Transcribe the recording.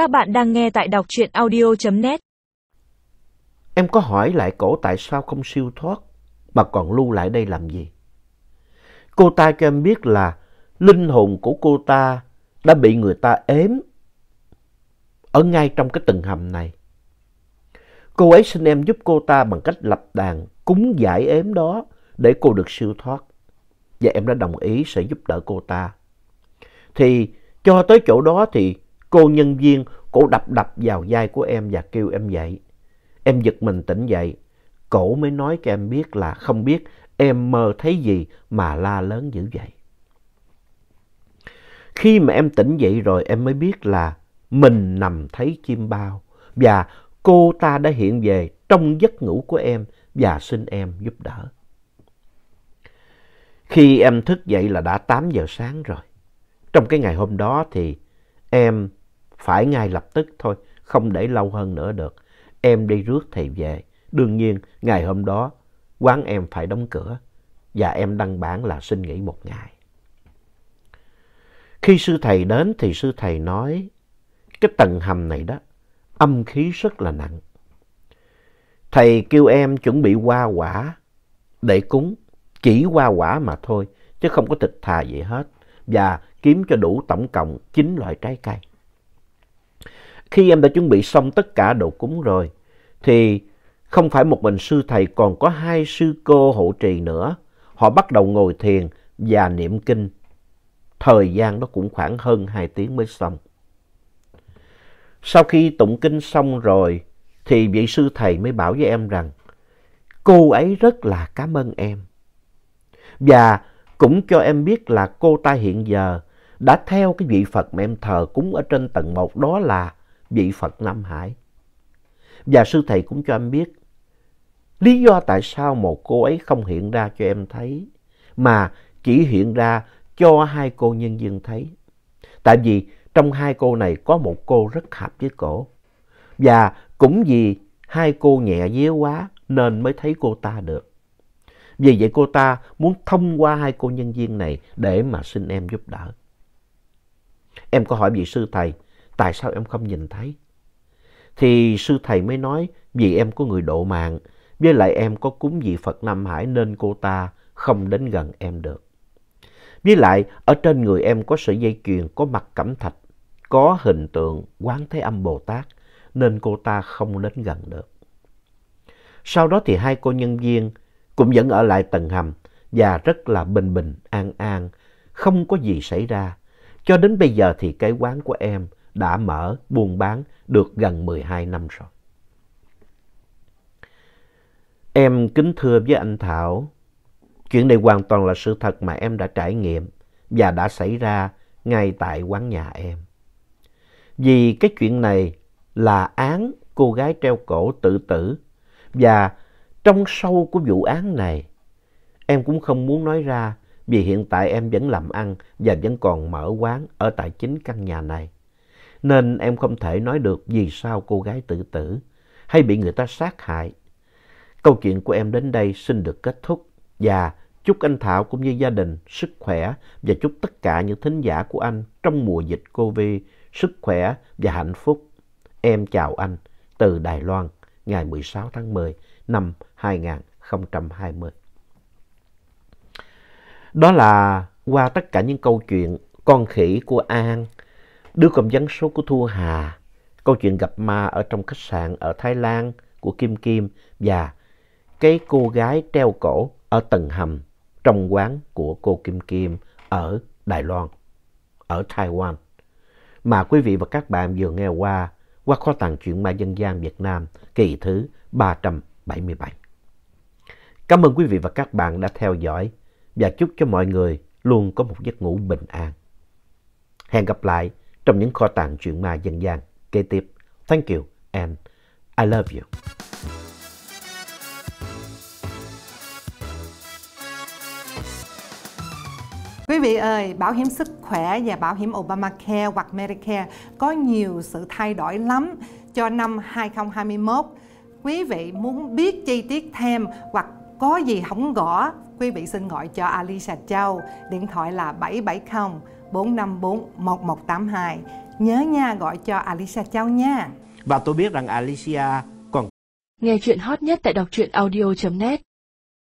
Các bạn đang nghe tại đọc truyện audio.net. Em có hỏi lại cổ tại sao không siêu thoát, mà còn lưu lại đây làm gì? Cô ta cho em biết là linh hồn của cô ta đã bị người ta ếm ở ngay trong cái tầng hầm này. Cô ấy xin em giúp cô ta bằng cách lập đàn cúng giải ếm đó để cô được siêu thoát. Và em đã đồng ý sẽ giúp đỡ cô ta. Thì cho tới chỗ đó thì cô nhân viên, cổ đập đập vào vai của em và kêu em dậy. Em giật mình tỉnh dậy. Cổ mới nói cho em biết là không biết em mơ thấy gì mà la lớn dữ vậy. Khi mà em tỉnh dậy rồi em mới biết là mình nằm thấy chim bao và cô ta đã hiện về trong giấc ngủ của em và xin em giúp đỡ. Khi em thức dậy là đã 8 giờ sáng rồi. Trong cái ngày hôm đó thì em phải ngay lập tức thôi, không để lâu hơn nữa được. Em đi rước thầy về. Đương nhiên, ngày hôm đó, quán em phải đóng cửa và em đăng bản là xin nghỉ một ngày. Khi sư thầy đến thì sư thầy nói cái tầng hầm này đó, âm khí rất là nặng. Thầy kêu em chuẩn bị hoa quả để cúng, chỉ hoa quả mà thôi, chứ không có thịt thà gì hết. Và kiếm cho đủ tổng cộng 9 loại trái cây. Khi em đã chuẩn bị xong tất cả đồ cúng rồi, thì không phải một mình sư thầy còn có hai sư cô hộ trì nữa. Họ bắt đầu ngồi thiền và niệm kinh. Thời gian đó cũng khoảng hơn 2 tiếng mới xong. Sau khi tụng kinh xong rồi, thì vị sư thầy mới bảo với em rằng, cô ấy rất là cảm ơn em. Và cũng cho em biết là cô ta hiện giờ đã theo cái vị Phật mà em thờ cúng ở trên tầng một đó là vị Phật Nam Hải. Và sư thầy cũng cho em biết lý do tại sao một cô ấy không hiện ra cho em thấy mà chỉ hiện ra cho hai cô nhân viên thấy. Tại vì trong hai cô này có một cô rất hợp với cổ. Và cũng vì hai cô nhẹ dế quá nên mới thấy cô ta được. Vì vậy cô ta muốn thông qua hai cô nhân viên này để mà xin em giúp đỡ. Em có hỏi vị sư thầy, tại sao em không nhìn thấy? Thì sư thầy mới nói, vì em có người độ mạng, với lại em có cúng vị Phật Nam Hải nên cô ta không đến gần em được. Với lại, ở trên người em có sợi dây chuyền, có mặt cẩm thạch, có hình tượng Quán Thế Âm Bồ Tát, nên cô ta không đến gần được. Sau đó thì hai cô nhân viên cũng vẫn ở lại tầng hầm và rất là bình bình, an an, không có gì xảy ra. Cho đến bây giờ thì cái quán của em đã mở buôn bán được gần 12 năm rồi. Em kính thưa với anh Thảo, chuyện này hoàn toàn là sự thật mà em đã trải nghiệm và đã xảy ra ngay tại quán nhà em. Vì cái chuyện này là án cô gái treo cổ tự tử và trong sâu của vụ án này em cũng không muốn nói ra vì hiện tại em vẫn làm ăn và vẫn còn mở quán ở tại chính căn nhà này. Nên em không thể nói được vì sao cô gái tự tử hay bị người ta sát hại. Câu chuyện của em đến đây xin được kết thúc và chúc anh Thảo cũng như gia đình sức khỏe và chúc tất cả những thính giả của anh trong mùa dịch Covid sức khỏe và hạnh phúc. Em chào anh từ Đài Loan ngày 16 tháng 10 năm 2020. Đó là qua tất cả những câu chuyện con khỉ của An, đứa con vấn số của Thu Hà, câu chuyện gặp ma ở trong khách sạn ở Thái Lan của Kim Kim và cái cô gái treo cổ ở tầng hầm trong quán của cô Kim Kim ở Đài Loan, ở Taiwan. Mà quý vị và các bạn vừa nghe qua qua kho tàng truyện ma dân gian Việt Nam kỳ thứ 377. Cảm ơn quý vị và các bạn đã theo dõi và chúc cho mọi người luôn có một giấc ngủ bình an. Hẹn gặp lại trong những kho tàng truyện ma dân gian kế tiếp. Thank you and I love you. Quý vị ơi, bảo hiểm sức khỏe và bảo hiểm Obamacare hoặc Medicare có nhiều sự thay đổi lắm cho năm 2021. Quý vị muốn biết chi tiết thêm hoặc có gì không gõ, quý vị xin gọi cho Alicia Châu, điện thoại là 770 454 1182. Nhớ nha gọi cho Alicia Châu nha. Và tôi biết rằng Alicia còn Nghe chuyện hot nhất tại đọc truyện audio.net